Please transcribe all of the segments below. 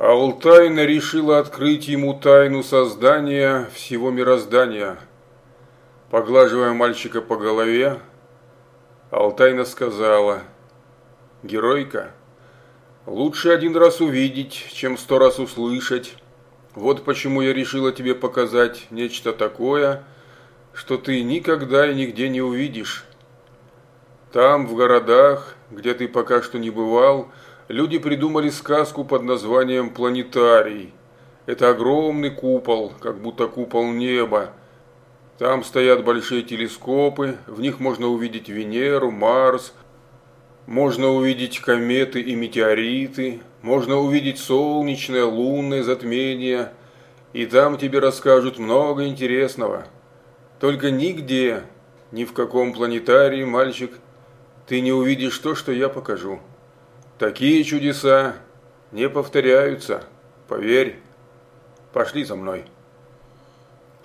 Алтайна решила открыть ему тайну создания всего мироздания. Поглаживая мальчика по голове, Алтайна сказала, «Геройка, лучше один раз увидеть, чем сто раз услышать. Вот почему я решила тебе показать нечто такое, что ты никогда и нигде не увидишь. Там, в городах, где ты пока что не бывал, люди придумали сказку под названием «Планетарий». Это огромный купол, как будто купол неба. Там стоят большие телескопы, в них можно увидеть Венеру, Марс, можно увидеть кометы и метеориты, можно увидеть солнечное, лунное затмение, и там тебе расскажут много интересного. Только нигде, ни в каком планетарии, мальчик, ты не увидишь то, что я покажу. Такие чудеса не повторяются, поверь. Пошли за мной.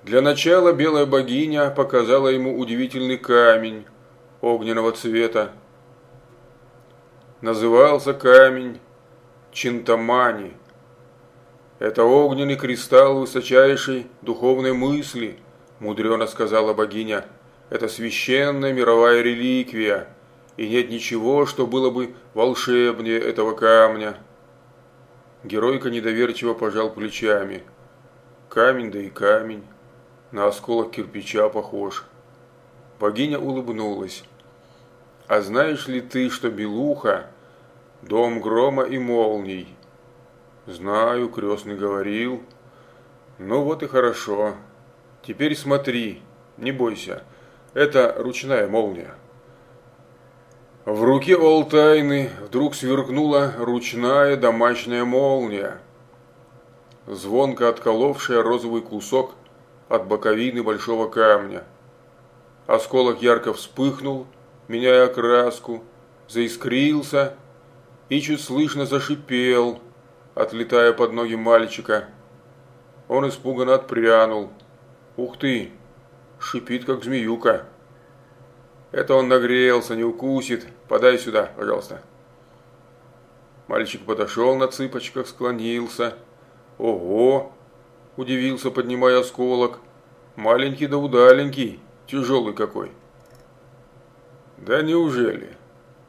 Для начала белая богиня показала ему удивительный камень огненного цвета. Назывался камень Чинтамани. Это огненный кристалл высочайшей духовной мысли, мудрено сказала богиня. Это священная мировая реликвия – и нет ничего, что было бы волшебнее этого камня. Геройка недоверчиво пожал плечами. Камень да и камень, на осколок кирпича похож. Богиня улыбнулась. А знаешь ли ты, что Белуха – дом грома и молний? Знаю, крестный говорил. Ну вот и хорошо. Теперь смотри, не бойся, это ручная молния. В руке Олтайны вдруг сверкнула ручная домашняя молния, звонко отколовшая розовый кусок от боковины большого камня. Осколок ярко вспыхнул, меняя окраску, заискрился и чуть слышно зашипел, отлетая под ноги мальчика. Он испуганно отпрянул. «Ух ты! Шипит, как змеюка!» Это он нагрелся, не укусит. Подай сюда, пожалуйста. Мальчик подошел на цыпочках, склонился. Ого! Удивился, поднимая осколок. Маленький да удаленький, тяжелый какой. Да неужели?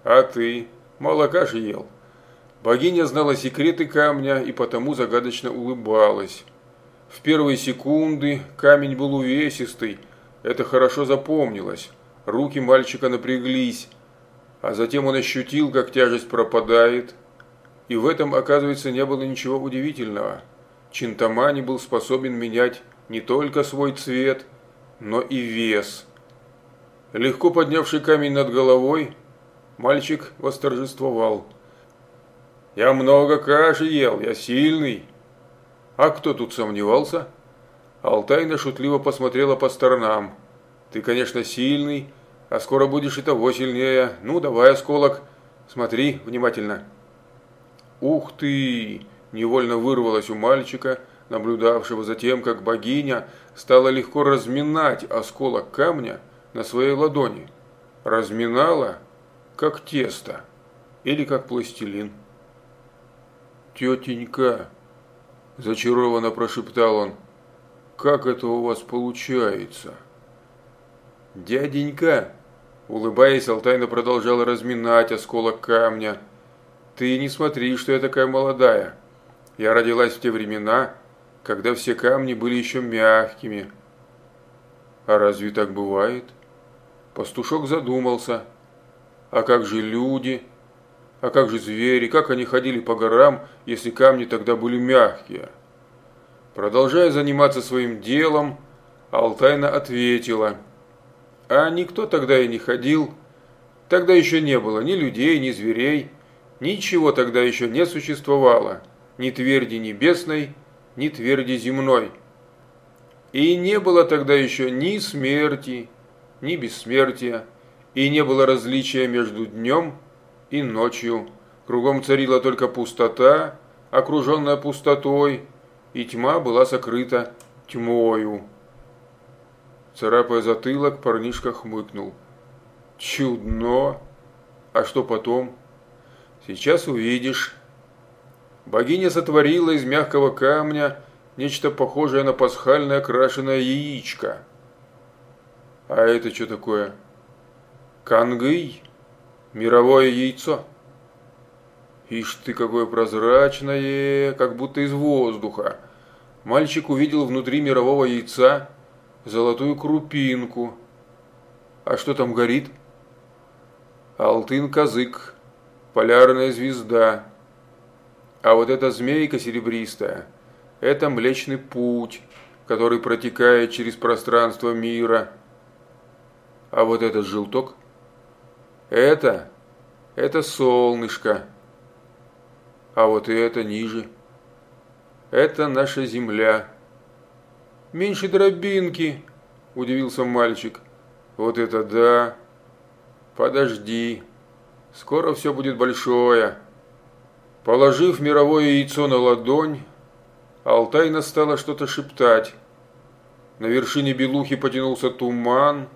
А ты? Молока же ел. Богиня знала секреты камня и потому загадочно улыбалась. В первые секунды камень был увесистый, это хорошо запомнилось. Руки мальчика напряглись, а затем он ощутил, как тяжесть пропадает. И в этом, оказывается, не было ничего удивительного. Чинтамани был способен менять не только свой цвет, но и вес. Легко поднявший камень над головой, мальчик восторжествовал. «Я много каши ел, я сильный». «А кто тут сомневался?» Алтайна шутливо посмотрела по сторонам. «Ты, конечно, сильный, а скоро будешь и того сильнее. Ну, давай, осколок, смотри внимательно. Ух ты! Невольно вырвалось у мальчика, наблюдавшего за тем, как богиня стала легко разминать осколок камня на своей ладони. Разминала, как тесто или как пластилин. «Тетенька!» – зачарованно прошептал он. «Как это у вас получается?» «Дяденька!» Улыбаясь, Алтайна продолжала разминать осколок камня. «Ты не смотри, что я такая молодая. Я родилась в те времена, когда все камни были еще мягкими». «А разве так бывает?» Пастушок задумался. «А как же люди? А как же звери? Как они ходили по горам, если камни тогда были мягкие?» Продолжая заниматься своим делом, Алтайна ответила – а никто тогда и не ходил. Тогда еще не было ни людей, ни зверей. Ничего тогда еще не существовало. Ни тверди небесной, ни тверди земной. И не было тогда еще ни смерти, ни бессмертия. И не было различия между днем и ночью. Кругом царила только пустота, окруженная пустотой, и тьма была сокрыта тьмою. Царапая затылок, парнишка хмыкнул. Чудно. А что потом? Сейчас увидишь. богиня сотворила из мягкого камня нечто похожее на пасхальное окрашенное яичко. А это что такое? Кангый? Мировое яйцо? Ишь ты, какое прозрачное, как будто из воздуха. Мальчик увидел внутри мирового яйца золотую крупинку. А что там горит? Алтын-козык, полярная звезда. А вот эта змейка серебристая – это Млечный Путь, который протекает через пространство мира. А вот этот желток – это, это солнышко. А вот и это ниже – это наша земля. Меньше дробинки, удивился мальчик. Вот это да. Подожди. Скоро все будет большое. Положив мировое яйцо на ладонь, Алтайна стала что-то шептать. На вершине белухи потянулся туман,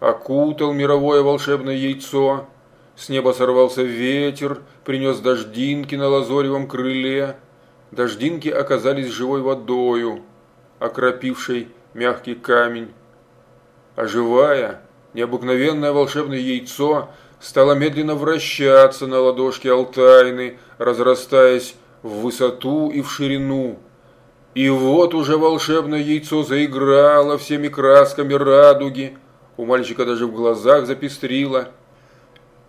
окутал мировое волшебное яйцо. С неба сорвался ветер, принес дождинки на лазоревом крыле. Дождинки оказались живой водою, окропившей мягкий камень. А живая, необыкновенное волшебное яйцо стало медленно вращаться на ладошке Алтайны, разрастаясь в высоту и в ширину. И вот уже волшебное яйцо заиграло всеми красками радуги. У мальчика даже в глазах запестрило –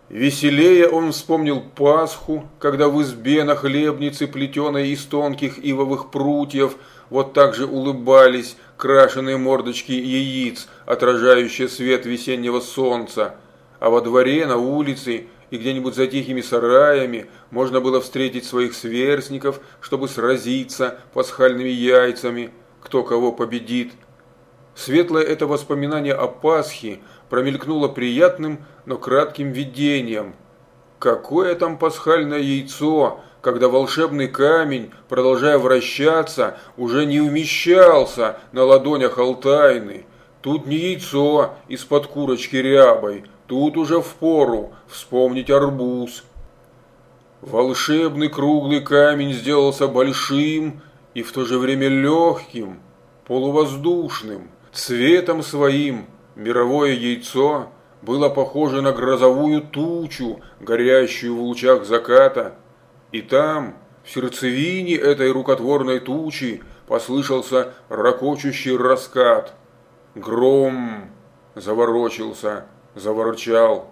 Веселее он вспомнил Пасху, когда в избе на хлебнице, плетеной из тонких ивовых прутьев, вот так же улыбались крашеные мордочки яиц, отражающие свет весеннего солнца. А во дворе, на улице и где-нибудь за тихими сараями можно было встретить своих сверстников, чтобы сразиться пасхальными яйцами, кто кого победит. Светлое это воспоминание о Пасхе промелькнуло приятным, но кратким видением. Какое там пасхальное яйцо, когда волшебный камень, продолжая вращаться, уже не умещался на ладонях Алтайны. Тут не яйцо из-под курочки рябой, тут уже впору вспомнить арбуз. Волшебный круглый камень сделался большим и в то же время легким, полувоздушным, цветом своим мировое яйцо было похоже на грозовую тучу, горящую в лучах заката. И там, в сердцевине этой рукотворной тучи, послышался ракочущий раскат. Гром заворочился, заворчал.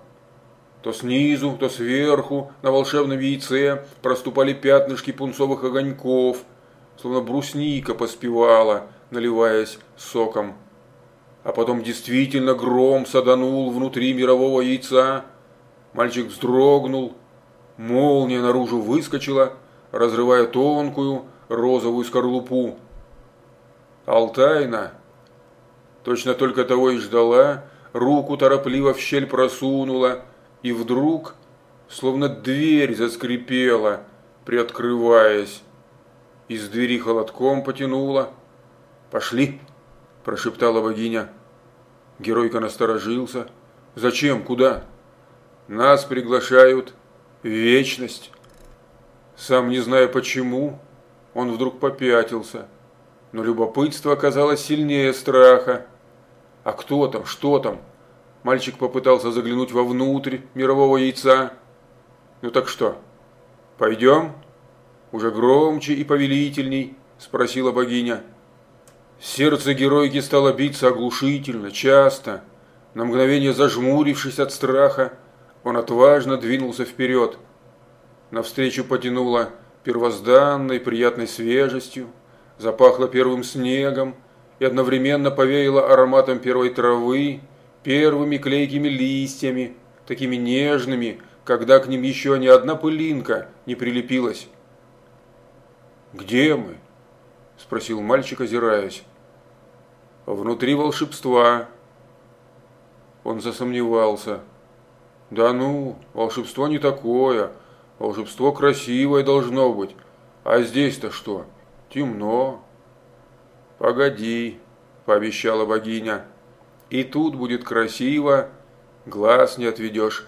То снизу, то сверху на волшебном яйце проступали пятнышки пунцовых огоньков, словно брусника поспевала, наливаясь соком а потом действительно гром саданул внутри мирового яйца. Мальчик вздрогнул, молния наружу выскочила, разрывая тонкую розовую скорлупу. Алтайна, точно только того и ждала, руку торопливо в щель просунула, и вдруг, словно дверь заскрипела, приоткрываясь. Из двери холодком потянула. «Пошли!» – прошептала богиня. Геройка насторожился. «Зачем? Куда?» «Нас приглашают вечность». Сам не зная почему, он вдруг попятился. Но любопытство оказалось сильнее страха. «А кто там? Что там?» Мальчик попытался заглянуть вовнутрь мирового яйца. «Ну так что, пойдем?» Уже громче и повелительней спросила богиня. Сердце героики стало биться оглушительно, часто. На мгновение зажмурившись от страха, он отважно двинулся вперед. Навстречу потянуло первозданной приятной свежестью, запахло первым снегом и одновременно повеяло ароматом первой травы, первыми клейкими листьями, такими нежными, когда к ним еще ни одна пылинка не прилепилась. «Где мы?» – спросил мальчик, озираясь. Внутри волшебства. Он засомневался. Да ну, волшебство не такое. Волшебство красивое должно быть. А здесь-то что? Темно. Погоди, пообещала богиня. И тут будет красиво, глаз не отведешь.